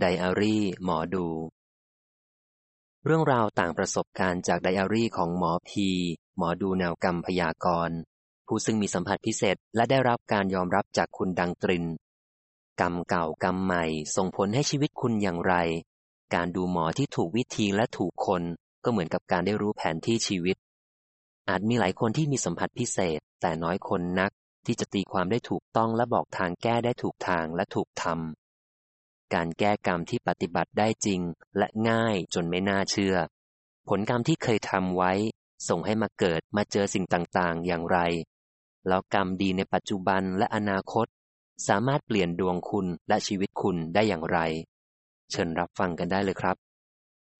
ไดอารี่ หมอดู เรื่องราวต่างประสบการณ์จากไดอารี่ของหมอพี หมอดูแนวกรรมพยากรณ์ผู้ซึ่งมีสัมผัสพิเศษและได้รับการยอมรับจากคุณดังตริน กรรมเก่ากรรมใหม่ ส่งผลให้ชีวิตคุณอย่างไร การดูหมอที่ถูกวิธีและถูกคนก็เหมือนกับการได้รู้แผนที่ชีวิต อาจมีหลายคนที่มีสัมผัสพิเศษ แต่น้อยคนนักที่จะตีความได้ถูกต้องและบอกทางแก้ได้ถูกทางและถูกทำ การแก้กรรมที่ปฏิบัติได้จริง และง่ายจนไม่น่าเชื่อ ผลกรรมที่เคยทำไว้ ส่งให้มาเกิดมาเจอสิ่งต่างๆ อย่างไร แล้วกรรมดีในปัจจุบันและอนาคต สามารถเปลี่ยนดวงคุณและชีวิตคุณได้อย่างไร เชิญรับฟังกันได้เลยครับ